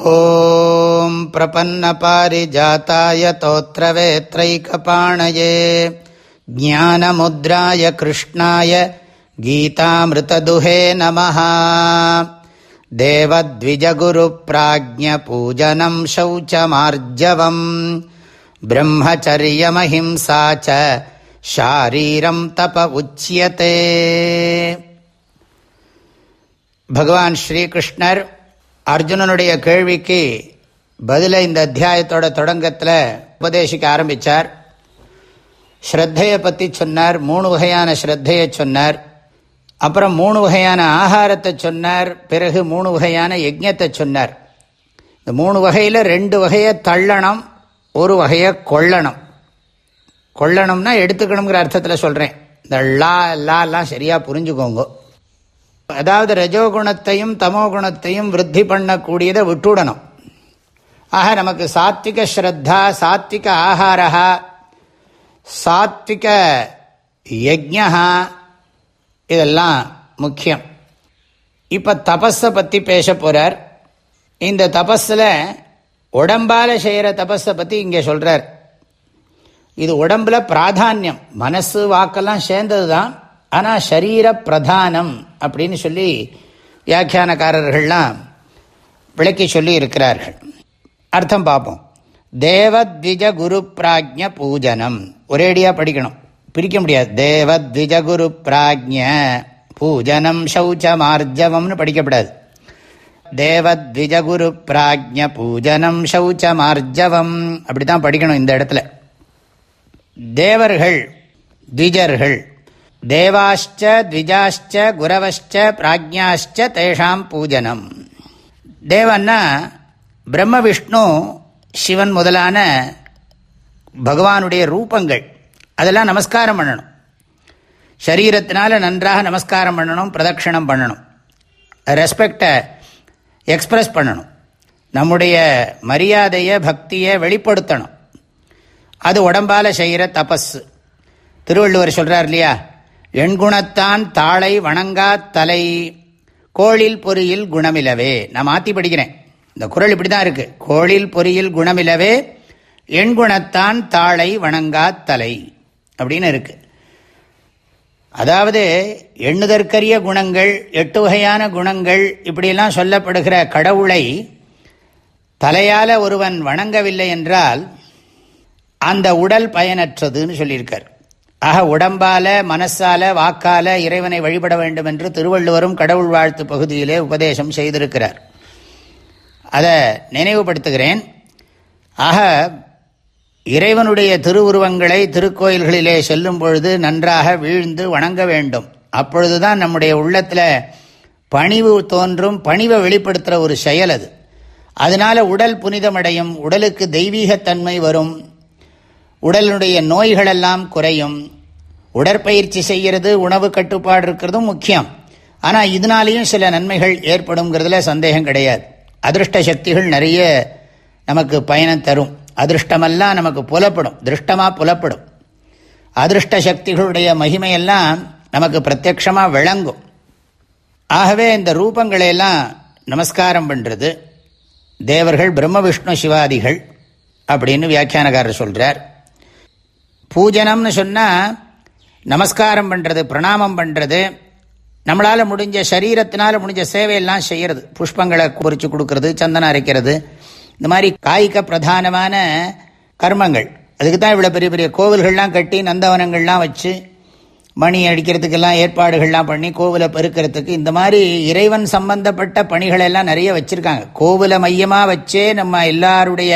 ॐ प्रपन्नपारिजाताय तोत्रवेत्रैकपाणये, ज्ञानमुद्राय कृष्णाय गीतामृतदुहे नमः। देवद्विजगुरुप्राज्ञपूजनं शौचमार्जवम्, ब्रह्मचर्यमहिंसा च शारीरं तप उच्यते। भगवान् அர்ஜுனனுடைய கேள்விக்கு பதிலை இந்த அத்தியாயத்தோட தொடங்கத்தில் உபதேசிக்க ஆரம்பித்தார் ஸ்ரத்தையை பற்றி சொன்னார் மூணு வகையான ஸ்ரத்தையை சொன்னார் அப்புறம் மூணு வகையான ஆகாரத்தை சொன்னார் பிறகு மூணு வகையான யஜ்யத்தை சொன்னார். இந்த மூணு வகையில் ரெண்டு வகையை தள்ளணும் ஒரு வகையை கொள்ளணும் கொள்ளணும்னா எடுத்துக்கணுங்கிற அர்த்தத்தில் சொல்கிறேன் இந்த லா லாலாம் சரியாக புரிஞ்சுக்கோங்க. அதாவது ரஜோகுணத்தையும் தமோ குணத்தையும் விருத்தி பண்ணக்கூடியதை விட்டுடணும். ஆக நமக்கு சாத்விக ஸ்ரத்தா சாத்விக ஆகாரா சாத்விக யஜா இதெல்லாம் முக்கியம். இப்போ தபஸை பற்றி பேச போகிறார் இந்த தபஸில் உடம்பால் செய்கிற தபஸை பற்றி இங்கே சொல்கிறார் இது உடம்பில் பிராதானியம். மனசு வாக்கெல்லாம் சேர்ந்தது தான் ஆனால் ஷரீர பிரதானம் அப்படின்னு சொல்லி வியாக்கியானக்காரர்கள்லாம் விளக்கி சொல்லி இருக்கிறார்கள். அர்த்தம் பார்ப்போம் தேவத்விஜ குரு பிராஜ்ய பூஜனம். ஒரேடியாக படிக்கணும். பிரிக்க முடியாது. தேவத்விஜ குரு பிராஜ்ய பூஜனம் சௌச்சமார்ஜவம்னு படிக்கப்படாது. தேவத்விஜ குரு பிராஜ்ய பூஜனம் சௌச்சமார்ஜவம். அப்படி தான் படிக்கணும் இந்த இடத்துல. தேவர்கள் திஜர்கள் தேவாஷ்ச த்விஜாஷ்ச குரவஷ்ச பிராஜ்யாஷ்ச தேஷாம் பூஜனம். தேவன்னா பிரம்ம விஷ்ணு சிவன் முதலான பகவானுடைய ரூபங்கள். அதெல்லாம் நமஸ்காரம் பண்ணணும். சரீரத்தினால நன்றாக நமஸ்காரம் பண்ணணும் பிரதட்சணம் பண்ணணும். ரெஸ்பெக்டை எக்ஸ்பிரஸ் பண்ணணும். நம்முடைய மரியாதையை பக்தியை வெளிப்படுத்தணும். அது உடம்பால் செய்கிற தபஸ். திருவள்ளுவர் சொல்கிறார் இல்லையா? எண்குணத்தான் தாளை வணங்கா தலை. கோளில் பொறியில் குணமிலவே. நான் மாற்றி படிக்கிறேன். இந்த குரல் இப்படி தான் இருக்குது கோளில் பொறியில் குணமிலவே எண்குணத்தான் தாளை வணங்கா தலை அப்படின்னு இருக்கு. அதாவது எண்ணுதற்கரிய குணங்கள் எட்டு வகையான குணங்கள் இப்படியெல்லாம் சொல்லப்படுகிற கடவுளை தலையால் ஒருவன் வணங்கவில்லை என்றால் அந்த உடல் பயனற்றதுன்னு சொல்லியிருக்கார். ஆக உடம்பால மனசால வாக்கால இறைவனை வழிபட வேண்டும் என்று திருவள்ளுவரும் கடவுள் வாழ்த்து பகுதியிலே உபதேசம் செய்திருக்கிறார். அதை நினைவுபடுத்துகிறேன். ஆக இறைவனுடைய திருவுருவங்களை திருக்கோயில்களிலே செல்லும் பொழுது நன்றாக வீழ்ந்து வணங்க வேண்டும். அப்பொழுதுதான் நம்முடைய உள்ளத்தில் பணிவு தோன்றும் பணிவை வெளிப்படுத்துகிற ஒரு செயல் அது. அதனால உடல் புனிதமடையும் உடலுக்கு தெய்வீகத்தன்மை வரும். உடலுடைய நோய்களெல்லாம் குறையும். உடற்பயிற்சி செய்கிறது உணவு கட்டுப்பாடு இருக்கிறதும் முக்கியம். ஆனால் இதனாலேயும் சில நன்மைகள் ஏற்படுங்கிறதுல சந்தேகம் கிடையாது. அதிருஷ்ட சக்திகள் நிறைய நமக்கு பயணம் தரும். அதிருஷ்டமெல்லாம் நமக்கு புலப்படும். திருஷ்டமாக புலப்படும். அதிருஷ்ட சக்திகளுடைய மகிமையெல்லாம் நமக்கு பிரத்யக்ஷமாக விளங்கும். ஆகவே இந்த ரூபங்களையெல்லாம் நமஸ்காரம் பண்ணுறது தேவர்கள் பிரம்ம விஷ்ணு சிவாதிகள் அப்படின்னு வியாக்கியானக்காரர் சொல்கிறார் பூஜனம்னு சொன்னால் நமஸ்காரம் பண்ணுறது பிரணாமம் பண்ணுறது நம்மளால் முடிஞ்ச சரீரத்தினால் முடிஞ்ச சேவையெல்லாம் செய்கிறது புஷ்பங்களை குறித்து கொடுக்கறது சந்தனம் அரைக்கிறது. இந்த மாதிரி காய்க பிரதானமான கர்மங்கள். அதுக்கு தான் இவ்வளோ பெரிய பெரிய கோவில்கள்லாம் கட்டி நந்தவனங்கள்லாம் வச்சு மணி அடிக்கிறதுக்கெல்லாம் ஏற்பாடுகள்லாம் பண்ணி கோவிலை பெருக்கிறதுக்கு இந்த மாதிரி இறைவன் சம்பந்தப்பட்ட பணிகளெல்லாம் நிறைய வச்சுருக்காங்க. கோவிலை மையமாக வச்சே நம்ம எல்லாருடைய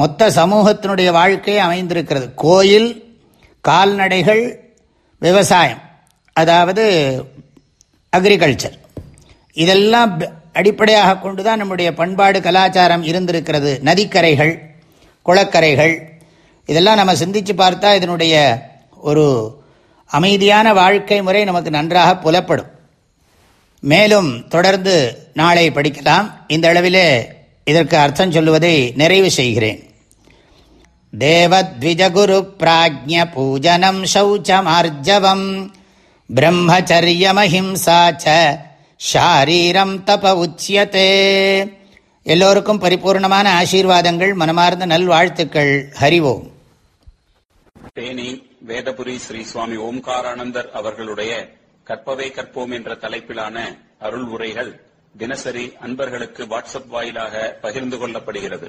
மொத்த சமூகத்தினுடைய வாழ்க்கை அமைந்திருக்கிறது. கோயில் கால்நடைகள் விவசாயம் அதாவது அக்ரிகல்ச்சர் இதெல்லாம் அடிப்படையாக கொண்டு தான் நம்முடைய பண்பாடு கலாச்சாரம் இருந்திருக்கிறது. நதிக்கரைகள் குளக்கரைகள் இதெல்லாம் நம்ம சிந்தித்து பார்த்தா இதனுடைய ஒரு அமைதியான வாழ்க்கை முறை நமக்கு நன்றாக புலப்படும். மேலும் தொடர்ந்து நாளை படிக்கலாம். இந்த அளவிலே இதற்கு அர்த்தம் சொல்லுவதை நிறைவு செய்கிறேன். தேவத்விஜகுரு பூஜனம் சௌச்சமார்ஜவம். பிரம்மச்சரியமஹிம்சா ச ஷாரீரம் தப உச்சியத்தே எல்லோருக்கும் பரிபூர்ணமான ஆசீர்வாதங்கள் மனமார்ந்த நல்வாழ்த்துக்கள். ஹரிவோம் தேனி வேதபுரி ஸ்ரீ சுவாமி ஓம்காரானந்தர் அவர்களுடைய கற்பவை கற்போம் என்ற தலைப்பிலான அருள் உரைகள் தினசரி அன்பர்களுக்கு வாட்ஸ்அப் வாயிலாக பகிர்ந்து கொள்ளப்படுகிறது.